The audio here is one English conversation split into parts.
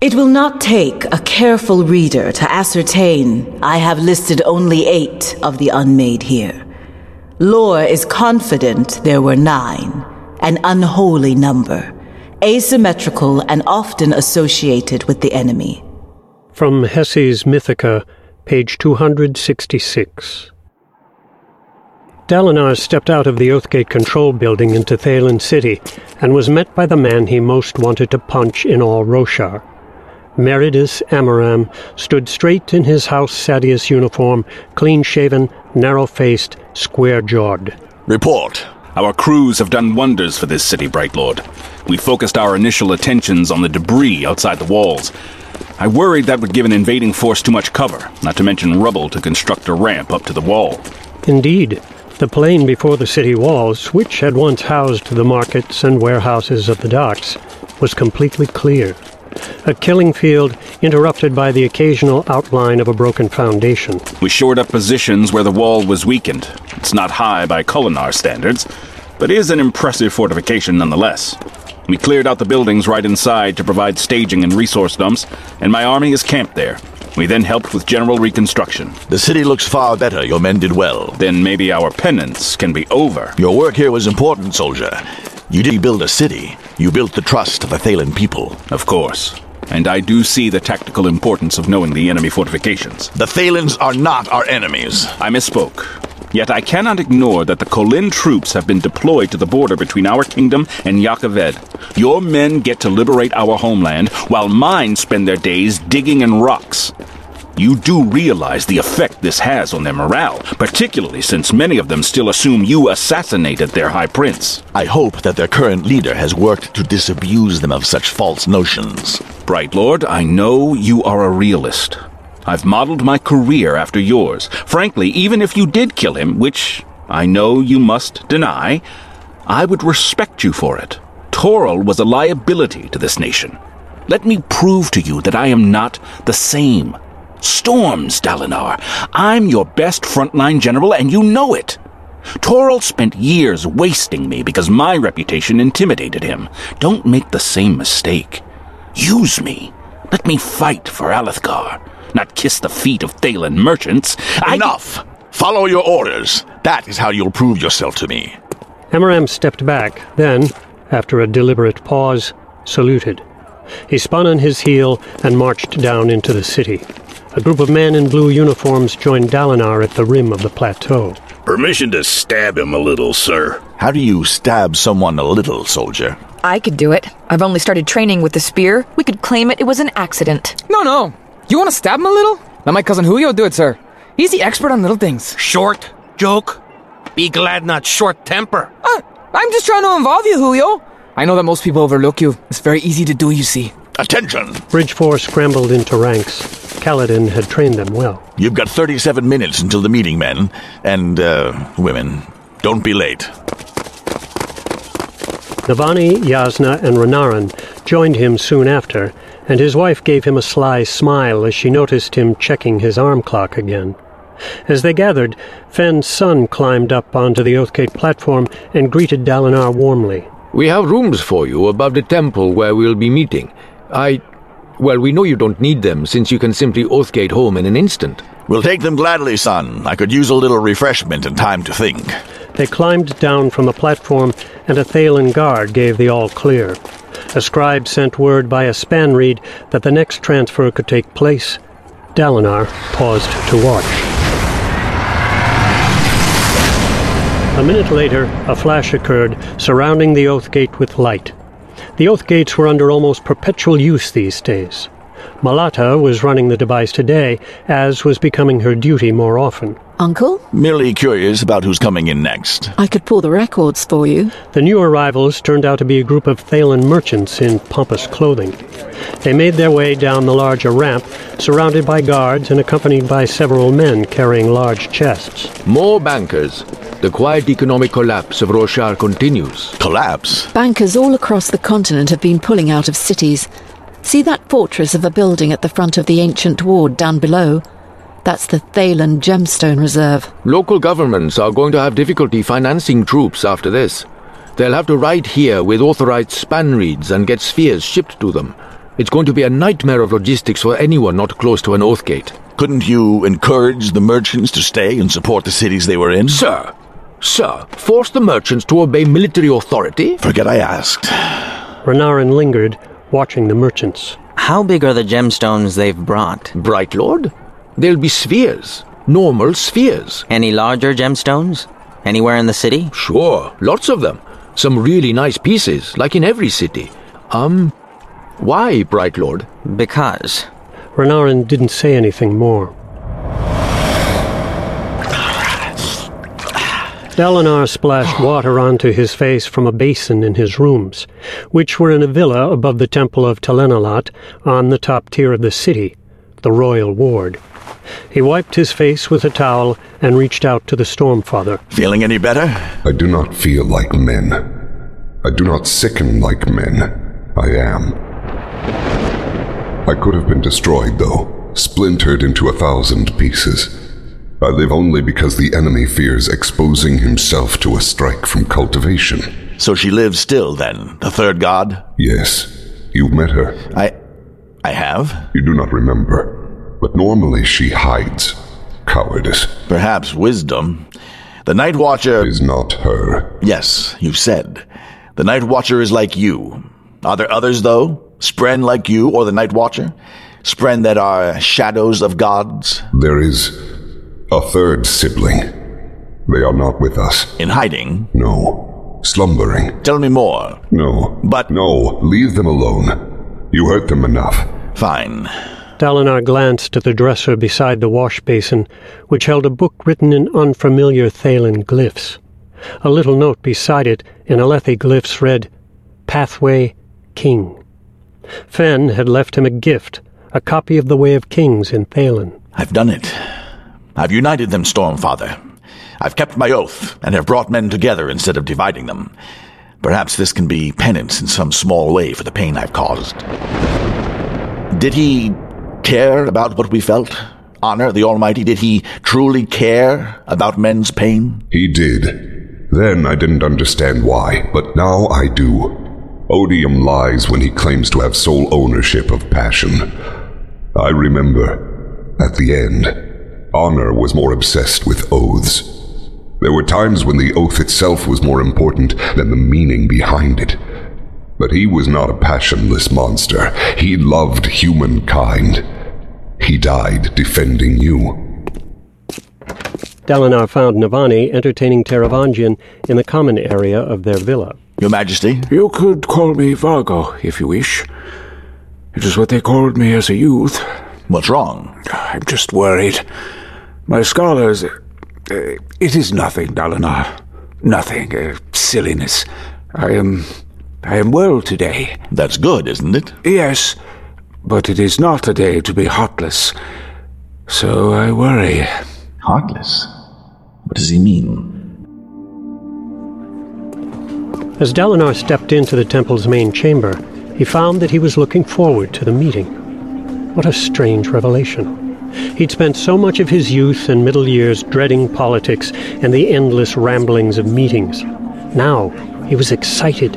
It will not take a careful reader to ascertain I have listed only eight of the unmade here. Lore is confident there were nine, an unholy number, asymmetrical and often associated with the enemy. From Hessi's Mythica, page 266. Dalinar stepped out of the Oathgate control building into Thaylen City and was met by the man he most wanted to punch in all Roshar. Meridas Amaram stood straight in his House Sadeas uniform, clean-shaven, narrow-faced, square-jawed. Report. Our crews have done wonders for this city, Bright Lord. We focused our initial attentions on the debris outside the walls. I worried that would give an invading force too much cover, not to mention rubble to construct a ramp up to the wall. Indeed, the plain before the city walls, which had once housed the markets and warehouses of the docks, was completely clear a killing field interrupted by the occasional outline of a broken foundation. We shored up positions where the wall was weakened. It's not high by Kholinar standards, but is an impressive fortification nonetheless. We cleared out the buildings right inside to provide staging and resource dumps, and my army is camped there. We then helped with general reconstruction. The city looks far better. Your men did well. Then maybe our penance can be over. Your work here was important, soldier. You didn't build a city. You built the trust of the Thaylen people. Of course. And I do see the tactical importance of knowing the enemy fortifications. The Thaylens are not our enemies. I misspoke. Yet I cannot ignore that the Kholin troops have been deployed to the border between our kingdom and Jah Keved. Your men get to liberate our homeland, while mine spend their days digging in rocks. You do realize the effect this has on their morale, particularly since many of them still assume you assassinated their High Prince. I hope that their current leader has worked to disabuse them of such false notions. Bright Lord, I know you are a realist. I've modeled my career after yours. Frankly, even if you did kill him, which I know you must deny, I would respect you for it. Torol was a liability to this nation. Let me prove to you that I am not the same. Storms, Dalinar. I'm your best frontline general, and you know it. Torol spent years wasting me because my reputation intimidated him. Don't make the same mistake. Use me. Let me fight for Alethkar, not kiss the feet of Thaylen merchants. Enough! I... Follow your orders. That is how you'll prove yourself to me. Amaram stepped back, then, after a deliberate pause, saluted. He spun on his heel and marched down into the city. A group of men in blue uniforms joined Dalinar at the rim of the plateau. Permission to stab him a little, sir. How do you stab someone a little, soldier? I could do it. I've only started training with the spear. We could claim it it was an accident. No, no. You want to stab him a little? Let my cousin Huio do it, sir. He's the expert on little things. Short joke? Be glad not short temper. Uh, I'm just trying to involve you, Huio. I know that most people overlook you. It's very easy to do, you see. Attention! Bridge Four scrambled into ranks. Kaladin had trained them well. You've got 37 minutes until the meeting, men. And, uh, women. Don't be late. Navani, Jasnah, and Renarin joined him soon after, and his wife gave him a sly smile as she noticed him checking his arm clock again. As they gathered, Fen's son climbed up onto the Oathgate platform and greeted Dalinar warmly. We have rooms for you above the temple where we'll be meeting. I. Well, we know you don't need them, since you can simply Oathgate home in an instant. We'll take them gladly, son. I could use a little refreshment and time to think. They climbed down from the platform, and a Thaylen guard gave the all clear. A scribe sent word by a spanreed that the next transfer could take place. Dalinar paused to watch. A minute later, a flash occurred, surrounding the Oathgate with light. The oath gates were under almost perpetual use these days. Malata was running the device today, as was becoming her duty more often. Uncle? Merely curious about who's coming in next. I could pull the records for you. The new arrivals turned out to be a group of Thaylen merchants in pompous clothing. They made their way down the larger ramp, surrounded by guards and accompanied by several men carrying large chests. More bankers. The quiet economic collapse of Roshar continues. Collapse? Bankers all across the continent have been pulling out of cities. See that fortress of a building at the front of the ancient ward down below? That's the Thaylen Gemstone Reserve. Local governments are going to have difficulty financing troops after this. They'll have to ride here with authorized spanreeds and get spheres shipped to them. It's going to be a nightmare of logistics for anyone not close to an oath gate. Couldn't you encourage the merchants to stay and support the cities they were in? Sir, sir, force the merchants to obey military authority? Forget I asked. Renarin lingered, watching the merchants. How big are the gemstones they've brought? Bright Lord? They'll be spheres. Normal spheres. Any larger gemstones? Anywhere in the city? Sure, lots of them. Some really nice pieces, like in every city. Um, why, Bright Lord? Because. Renarin didn't say anything more. Dalinar splashed water onto his face from a basin in his rooms, which were in a villa above the Temple of Talenelat on the top tier of the city, the royal ward. He wiped his face with a towel and reached out to the Stormfather. Feeling any better? I do not feel like men. I do not sicken like men. I am. I could have been destroyed, though, splintered into a thousand pieces. I live only because the enemy fears exposing himself to a strike from cultivation. So she lives still, then, the third god? Yes. You've met her. I. I have? You do not remember. But normally she hides. Cowardice. Perhaps wisdom. The Night Watcher. Is not her. Yes, you said. The Night Watcher is like you. Are there others, though? Spren like you, or the Night Watcher? Spren that are shadows of gods? There is a third sibling. They are not with us. In hiding? No. Slumbering. Tell me more. No. But. No, leave them alone. You hurt them enough. Fine. Dalinar glanced at the dresser beside the wash basin, which held a book written in unfamiliar Thaylen glyphs. A little note beside it in Alethi glyphs read, Pathway King. Fen had left him a gift, a copy of the Way of Kings in Thaylen. I've done it. I've united them, Stormfather. I've kept my oath, and have brought men together instead of dividing them. Perhaps this can be penance in some small way for the pain I've caused. Did he care about what we felt? Honor the Almighty, did he truly care about men's pain? He did. Then I didn't understand why, but now I do. Odium lies when he claims to have sole ownership of passion. I remember, at the end, honor was more obsessed with oaths. There were times when the oath itself was more important than the meaning behind it. But he was not a passionless monster. He loved humankind. He died defending you. Dalinar found Navani entertaining Taravangian in the common area of their villa. Your Majesty? You could call me Vargo, if you wish. It is what they called me as a youth. What's wrong? I'm just worried. My scholars. Uh, it is nothing, Dalinar. Nothing. Uh, silliness. I am. I am well today. That's good, isn't it? Yes, but it is not a day to be heartless. So I worry. Heartless? What does he mean? As Dalinar stepped into the temple's main chamber, he found that he was looking forward to the meeting. What a strange revelation. He'd spent so much of his youth and middle years dreading politics and the endless ramblings of meetings. Now, he was excited.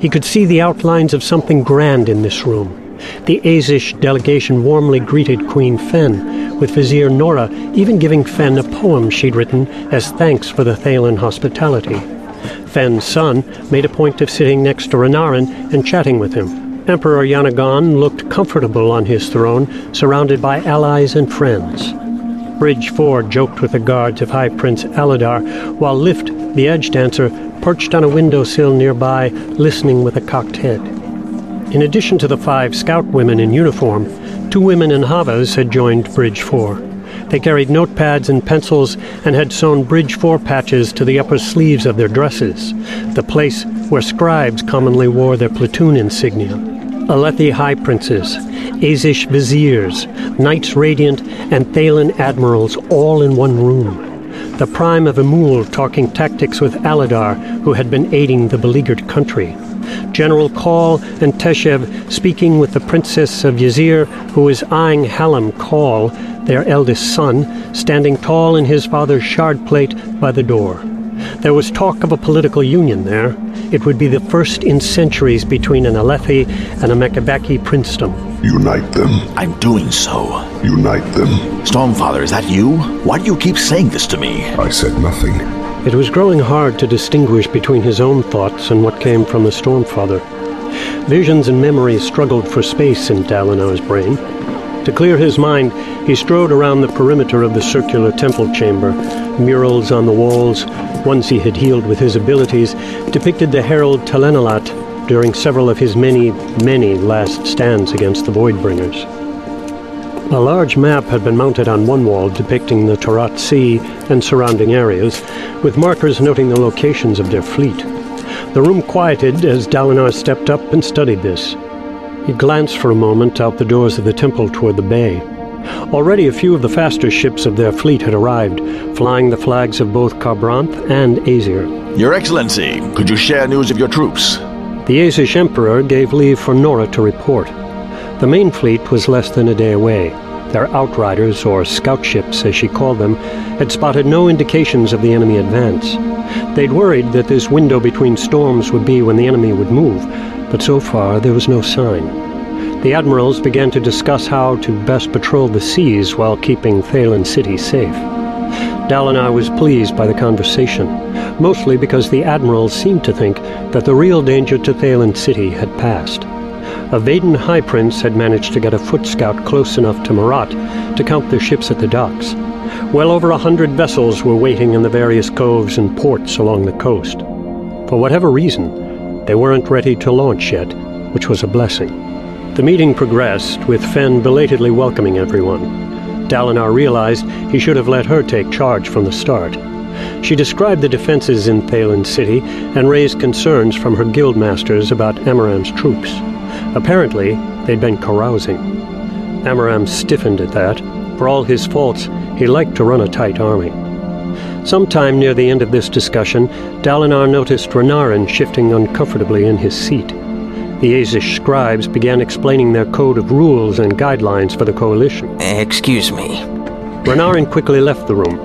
He could see the outlines of something grand in this room. The Azish delegation warmly greeted Queen Fen, with Vizier Noura even giving Fen a poem she'd written as thanks for the Thaylen hospitality. Fen's son made a point of sitting next to Renarin and chatting with him. Emperor Yanagawn looked comfortable on his throne, surrounded by allies and friends. Bridge 4 joked with the guards of High Prince Aladar, while Lift, the edge dancer, perched on a windowsill nearby, listening with a cocked head. In addition to the five scout women in uniform, two women in havahs had joined Bridge 4. They carried notepads and pencils and had sewn Bridge 4 patches to the upper sleeves of their dresses, the place where scribes commonly wore their platoon insignia. Alethi High Princes, Azish Viziers, Knights Radiant, and Thaylen Admirals all in one room. The Prime of Emul talking tactics with Aladar, who had been aiding the beleaguered country. General Call and Teshav speaking with the Princess of Yezier, who is eyeing Hallam Call, their eldest son, standing tall in his father's shard plate by the door. There was talk of a political union there. It would be the first in centuries between an Alethi and a Mekabaki princedom. Unite them. I'm doing so. Unite them. Stormfather, is that you? Why do you keep saying this to me? I said nothing. It was growing hard to distinguish between his own thoughts and what came from the Stormfather. Visions and memories struggled for space in Dalinar's brain. To clear his mind, he strode around the perimeter of the circular temple chamber. Murals on the walls, ones he had healed with his abilities, depicted the herald Talenelat during several of his many, many last stands against the Voidbringers. A large map had been mounted on one wall depicting the Tarat Sea and surrounding areas, with markers noting the locations of their fleet. The room quieted as Dalinar stepped up and studied this. He glanced for a moment out the doors of the temple toward the bay. Already a few of the faster ships of their fleet had arrived, flying the flags of both Kharbranth and Azir. Your Excellency, could you share news of your troops? The Azish Emperor gave leave for Noura to report. The main fleet was less than a day away. Their outriders, or scout ships as she called them, had spotted no indications of the enemy advance. They'd worried that this window between storms would be when the enemy would move, but so far there was no sign. The admirals began to discuss how to best patrol the seas while keeping Thaylen City safe. Dalinar was pleased by the conversation, mostly because the admirals seemed to think that the real danger to Thaylen City had passed. A Veden High Prince had managed to get a foot scout close enough to Marat to count their ships at the docks. Well over a hundred vessels were waiting in the various coves and ports along the coast. For whatever reason, they weren't ready to launch yet, which was a blessing. The meeting progressed, with Fen belatedly welcoming everyone. Dalinar realized he should have let her take charge from the start. She described the defenses in Thaylen City and raised concerns from her guildmasters about Amaram's troops. Apparently, they'd been carousing. Amaram stiffened at that. For all his faults, he liked to run a tight army. Sometime near the end of this discussion, Dalinar noticed Renarin shifting uncomfortably in his seat. The Azish scribes began explaining their code of rules and guidelines for the coalition. Excuse me. Renarin quickly left the room.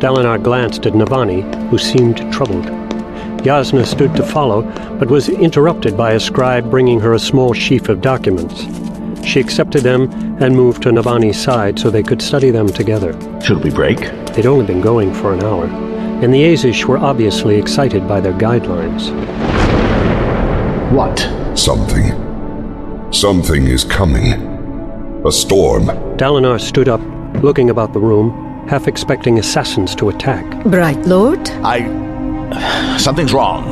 Dalinar glanced at Navani, who seemed troubled. Jasnah stood to follow, but was interrupted by a scribe bringing her a small sheaf of documents. She accepted them and moved to Navani's side so they could study them together. Should we break? They'd only been going for an hour, and the Azish were obviously excited by their guidelines. What? Something. Something is coming. A storm. Dalinar stood up, looking about the room, half expecting assassins to attack. Bright Lord? I. Something's wrong.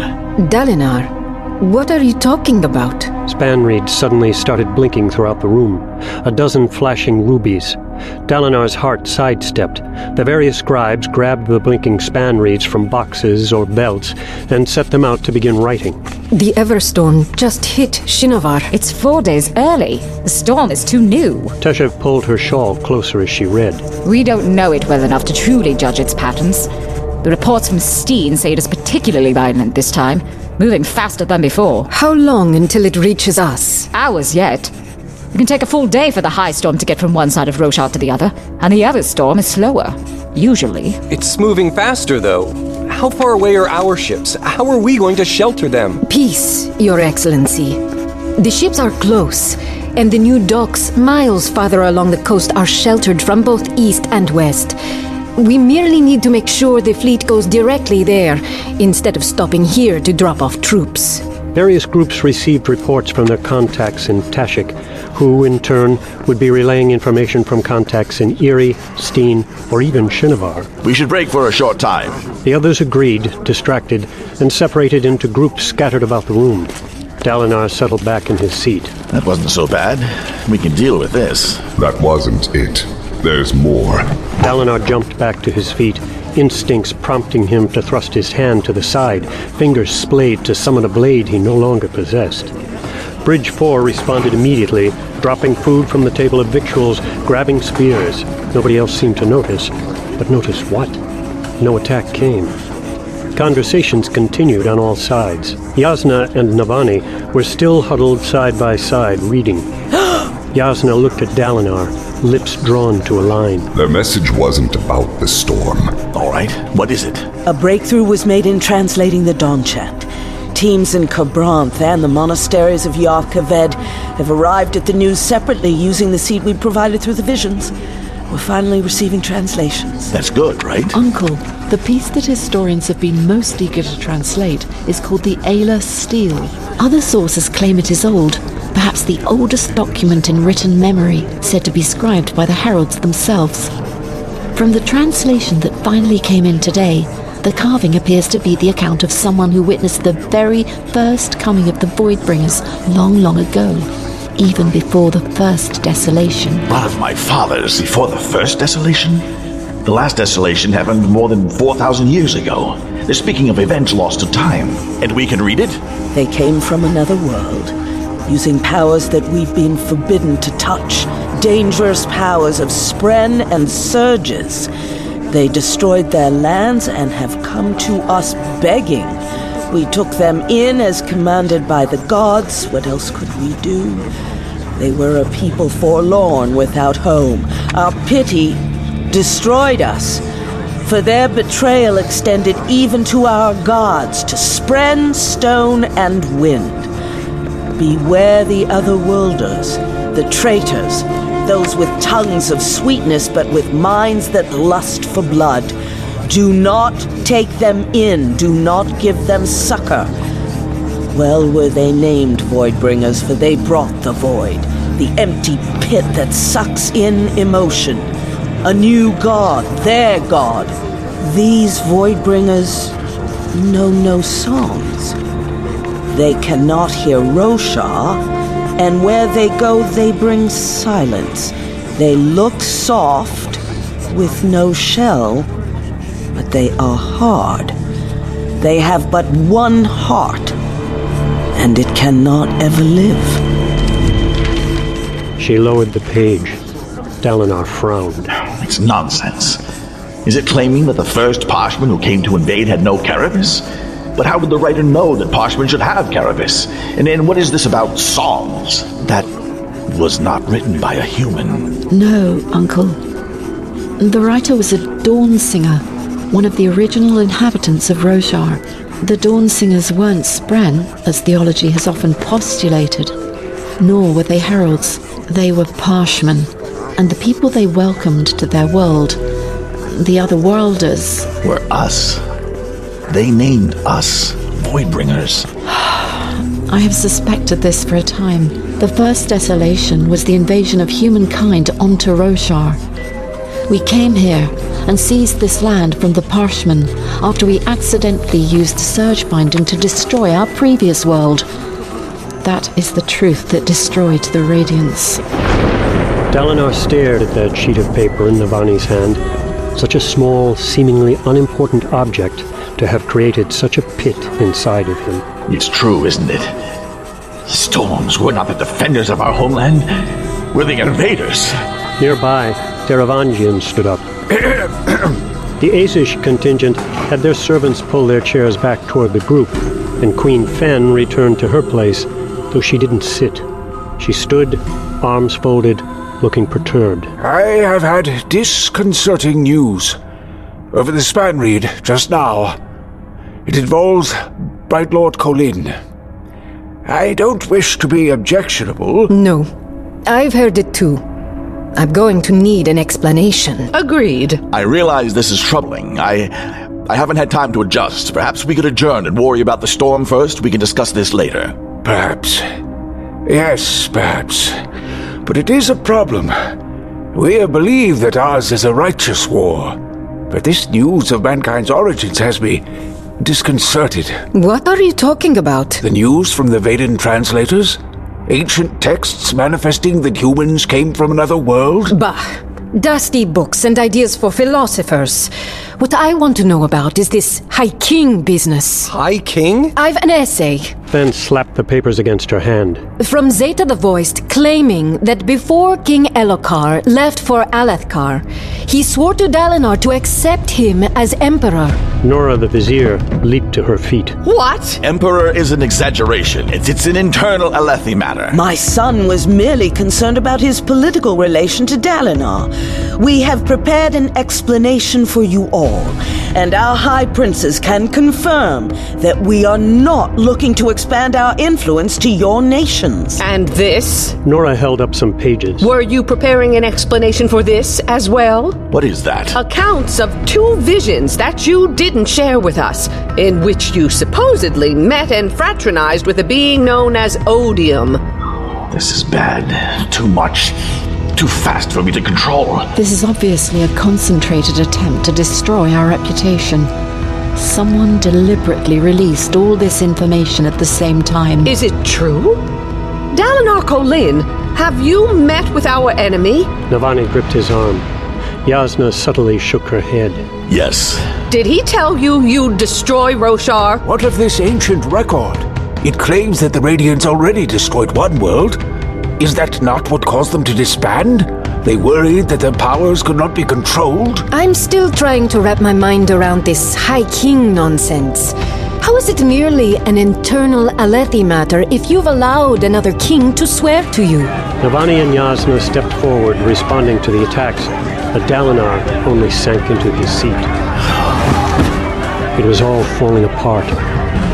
Dalinar, what are you talking about? Spanreed suddenly started blinking throughout the room, a dozen flashing rubies. Dalinar's heart sidestepped. The various scribes grabbed the blinking spanreeds from boxes or belts and set them out to begin writing. The Everstorm just hit Shinovar. It's four days early. The storm is too new. Teshav pulled her shawl closer as she read. We don't know it well enough to truly judge its patterns. The reports from Steen say it is particularly violent this time, moving faster than before. How long until it reaches us? Hours yet. It can take a full day for the high storm to get from one side of Roshar to the other, and the other storm is slower. Usually. It's moving faster, though. How far away are our ships? How are we going to shelter them? Peace, Your Excellency. The ships are close, and the new docks miles farther along the coast are sheltered from both east and west. We merely need to make sure the fleet goes directly there, instead of stopping here to drop off troops. Various groups received reports from their contacts in Tashikk, who, in turn, would be relaying information from contacts in Iri, Steen, or even Shinovar. We should break for a short time. The others agreed, distracted, and separated into groups scattered about the room. Dalinar settled back in his seat. That wasn't so bad. We can deal with this. That wasn't it. There's more. Dalinar jumped back to his feet, instincts prompting him to thrust his hand to the side, fingers splayed to summon a blade he no longer possessed. Bridge 4 responded immediately, dropping food from the table of victuals, grabbing spears. Nobody else seemed to notice. But notice what? No attack came. Conversations continued on all sides. Jasnah and Navani were still huddled side by side, reading. Jasnah looked at Dalinar, lips drawn to a line. Their message wasn't about the storm. All right, what is it? A breakthrough was made in translating the Dawn chant. teams in Kharbranth and the monasteries of Jah Keved have arrived at the news separately using the seed we provided through the visions. We're finally receiving translations. That's good, right? Uncle, the piece that historians have been most eager to translate is called the Eila Stele. Other sources claim it is old, perhaps the oldest document in written memory, said to be scribed by the heralds themselves. From the translation that finally came in today, the carving appears to be the account of someone who witnessed the very first coming of the Voidbringers long, long ago, even before the first desolation. One of my fathers before the first desolation? The last desolation happened more than 4,000 years ago. They're speaking of events lost to time. And we can read it? They came from another world, using powers that we've been forbidden to touch. Dangerous powers of spren and surges. They destroyed their lands and have come to us begging. We took them in as commanded by the gods. What else could we do? They were a people forlorn without home. Our pity destroyed us. For their betrayal extended even to our gods, to spren, stone, and wind. Beware the other worlders, the traitors, those with tongues of sweetness but with minds that lust for blood. Do not take them in, do not give them succor. Well were they named Voidbringers, for they brought the void, the empty pit that sucks in emotion. A new god, their god. These Voidbringers know no songs. They cannot hear Roshar, and where they go, they bring silence. They look soft, with no shell, but they are hard. They have but one heart, and it cannot ever live. She lowered the page. Dalinar frowned. It's nonsense. Is it claiming that the first Parshman who came to invade had no carapace? But how would the writer know that Parshman should have carapace? And then what is this about songs? That was not written by a human. No, Uncle. The writer was a dawn singer, one of the original inhabitants of Roshar. The dawn singers weren't Spren, as theology has often postulated, nor were they heralds. They were Parshmen, and the people they welcomed to their world, the other worlders, were us. They named us Voidbringers. I have suspected this for a time. The first desolation was the invasion of humankind onto Roshar. We came here and seized this land from the Parshmen after we accidentally used surge binding to destroy our previous world. That is the truth that destroyed the Radiants. Dalinar stared at that sheet of paper in Navani's hand. Such a small, seemingly unimportant object to have created such a pit inside of him. It's true, isn't it? Storms were not the defenders of our homeland. We're the invaders. Nearby, Taravangian stood up. the Azish contingent had their servants pull their chairs back toward the group, and Queen Fen returned to her place, though she didn't sit. She stood, arms folded, looking perturbed. I have had disconcerting news. Over the spanreed just now. It involves Bright Lord Kholin. I don't wish to be objectionable. No. I've heard it too. I'm going to need an explanation. Agreed. I realize this is troubling. I I haven't had time to adjust. Perhaps we could adjourn and worry about the storm first. We can discuss this later. Perhaps. Yes, perhaps. But it is a problem. We believe that ours is a righteous war. But this news of mankind's origins has me disconcerted. What are you talking about? The news from the Veden translators? Ancient texts manifesting that humans came from another world? Bah! Dusty books and ideas for philosophers. What I want to know about is this High King business. High King? I've an essay. Then slapped the papers against her hand. From Zeta the Voiced, claiming that before King Elhokar left for Alethkar, he swore to Dalinar to accept him as Emperor. Noura the Vizier leaped to her feet. What? Emperor is an exaggeration. It's, it's an internal Alethi matter. My son was merely concerned about his political relation to Dalinar. We have prepared an explanation for you all. And our high princes can confirm that we are not looking to expand our influence to your nations. And this? Noura held up some pages. Were you preparing an explanation for this as well? What is that? Accounts of two visions that you didn't share with us, in which you supposedly met and fraternized with a being known as Odium. This is bad. Too much. Too fast for me to control. This is obviously a concentrated attempt to destroy our reputation. Someone deliberately released all this information at the same time. Is it true? Dalinar Kholin, have you met with our enemy? Navani gripped his arm. Jasnah subtly shook her head. Yes. Did he tell you you'd destroy Roshar? What of this ancient record? It claims that the Radiants already destroyed one world. Is that not what caused them to disband? They worried that their powers could not be controlled? I'm still trying to wrap my mind around this High King nonsense. How is it merely an internal Alethi matter if you've allowed another king to swear to you? Navani and Jasnah stepped forward, responding to the attacks, but Dalinar only sank into his seat. It was all falling apart.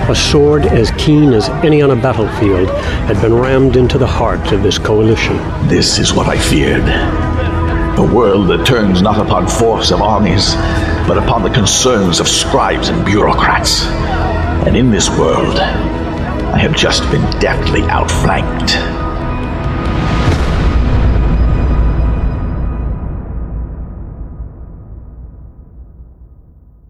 A sword as keen as any on a battlefield had been rammed into the heart of this coalition. This is what I feared. A world that turns not upon force of armies, but upon the concerns of scribes and bureaucrats. And in this world, I have just been deftly outflanked.